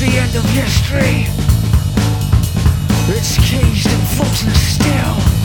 It's the end of history. It's caged and frozen still.